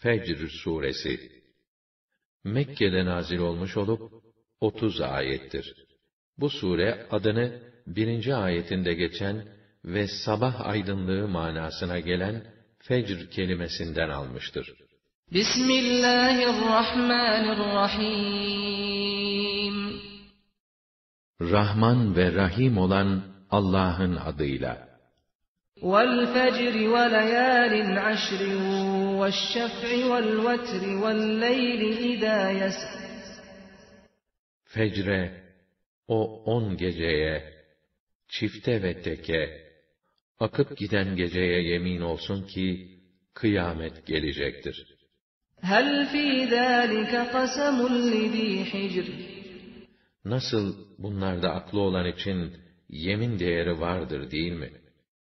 Fecr suresi Mekke'de nazil olmuş olup 30 ayettir. Bu sure adını birinci ayetinde geçen ve sabah aydınlığı manasına gelen fecr kelimesinden almıştır. Bismillahirrahmanirrahim Rahman ve Rahim olan Allah'ın adıyla. وَالْفَجْرِ وَلَيَالٍ عَشْرٍ وَالشَّفْعِ وَالْوَتْرِ وَاللَّيْلِ إِذَا يَسْرِ Fecre, o on geceye, çifte ve teke, akıp giden geceye yemin olsun ki, kıyamet gelecektir. هَلْ فِي ذَٰلِكَ قَسَمٌ لِذ۪ي حِجْرٍ Nasıl bunlarda aklı olan için yemin değeri vardır değil mi?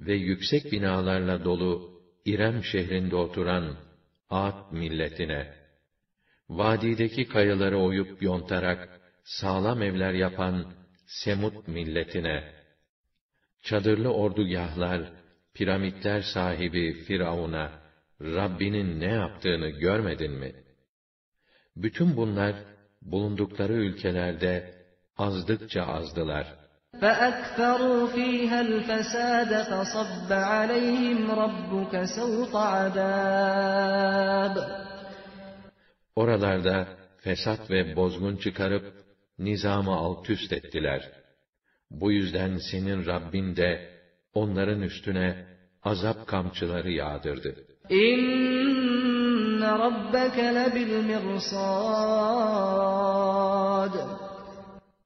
ve yüksek binalarla dolu İrem şehrinde oturan Ad milletine, vadideki kayaları oyup yontarak sağlam evler yapan Semut milletine, çadırlı ordugahlar, piramitler sahibi Firavun'a, Rabbinin ne yaptığını görmedin mi? Bütün bunlar, bulundukları ülkelerde azdıkça azdılar. فَأَكْثَرُوا ف۪يهَا الْفَسَادَ فَصَبَّ عَلَيْهِمْ رَبُّكَ سَوْطَ عَذَابٍ Oralarda fesat ve bozgun çıkarıp, nizamı alt üst ettiler. Bu yüzden senin Rabbin de, onların üstüne azap kamçıları yağdırdı. İnne rabbeke lebil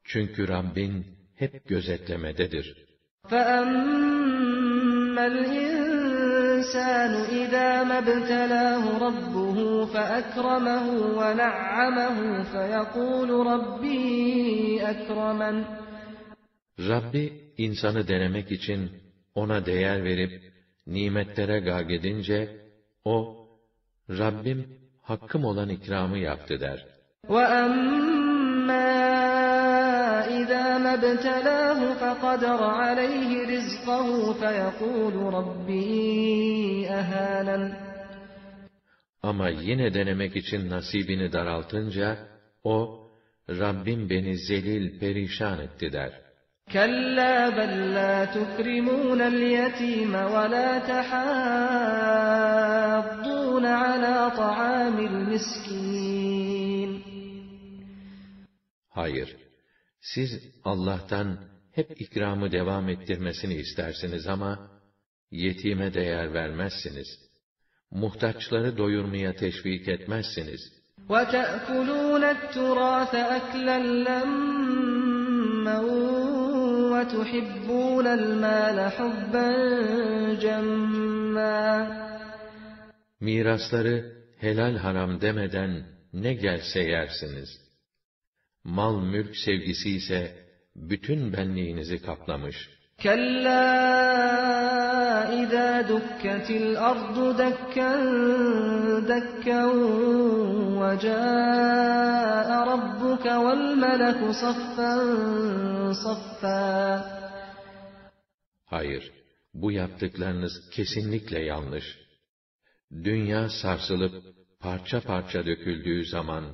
Çünkü Rabbin hep gözetlemededir. فَأَمَّا الْإِنسَانُ إِذَا مَا ابْتَلَاهُ رَبُّهُ فَأَكْرَمَهُ وَنَعَّمَهُ فَيَقُولُ رَبِّي أَكْرَمَنِ Rabbi insanı denemek için ona değer verip nimetlere gagedince o Rabbim hakkım olan ikramı yaptı der. وَأَمَّا إِذَا مَا ابْتَلَاهُ فَقَدَرَ عَلَيْهِ رِزْقَهُ فَيَقُولُ رَبِّي أَهَانَنِ Ama yine denemek için nasibini daraltınca o Rabbim beni zelil perişan etti der. كَلَّا بَلْ لَا تُكْرِمُونَ الْيَتِيمَ وَلَا تَحَاضُّونَ عَلَى طَعَامِ الْمِسْكِينِ Hayır, siz Allah'tan hep ikramı devam ettirmesini istersiniz ama, yetime değer vermezsiniz. Muhtaçları doyurmaya teşvik etmezsiniz. وَتَأْكُلُونَ التُّرَاثَ أَكْلًا لَمًّا وَتُحِبُّونَ الْمَالَ حُبًّا جَمًّا Mirasları helal haram demeden ne gelse yersiniz. mal mülk sevgisi ise bütün benliğinizi kaplamış. Kalla izâ dukketil ardu dekken dekken ve câe rabbuke vel meleku. Hayır, bu yaptıklarınız kesinlikle yanlış. Dünya sarsılıp parça parça döküldüğü zaman,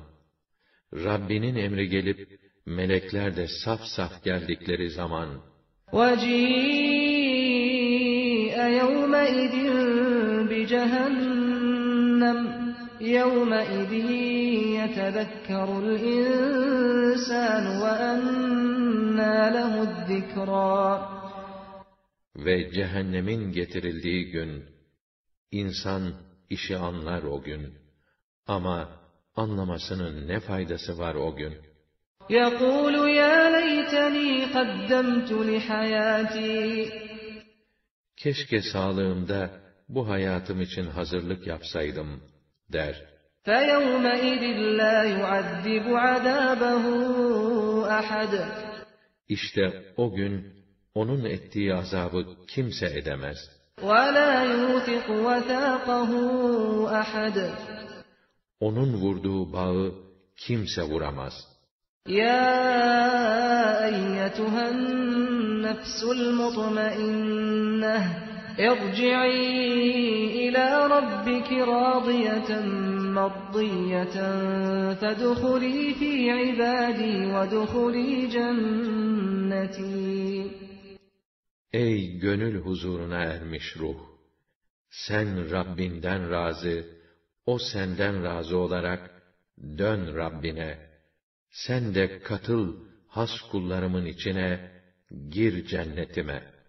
Rabbinin emri gelip, melekler de saf saf geldikleri zaman, وَجِيءَ يَوْمَئِذٍ بِجَهَنَّمَ يَوْمَئِذٍ يَتَذَكَّرُ الْإِنسَانُ وَأَنَّىٰ لَهُ الذِّكْرَىٰ ve cehennemin getirildiği gün, insan işi anlar o gün. Ama anlamasının ne faydası var o gün? يَقُولُ يَا لَيْتَنِي قَدَّمْتُ لِحَيَاتِي Keşke sağlığımda bu hayatım için hazırlık yapsaydım, der. فَيَوْمَئِذٍ لَا يُعَذِّبُ عَذَابَهُ أَحَدٌ İşte o gün onun ettiği azabı kimse edemez. وَلَا يُوثِقُ وَثَاقَهُ أَحَدٌ onun vurduğu bağı kimse vuramaz. Ya eyyetühen nefsul mutmainneh, irci'i ila rabbiki radiyeten maddiyeten, fedhuli fi ibadi ve dhuli cenneti. Ey gönül huzuruna ermiş ruh! Sen Rabbinden razı, o senden razı olarak dön Rabbine. Sen de katıl has kullarımın içine, gir cennetime.''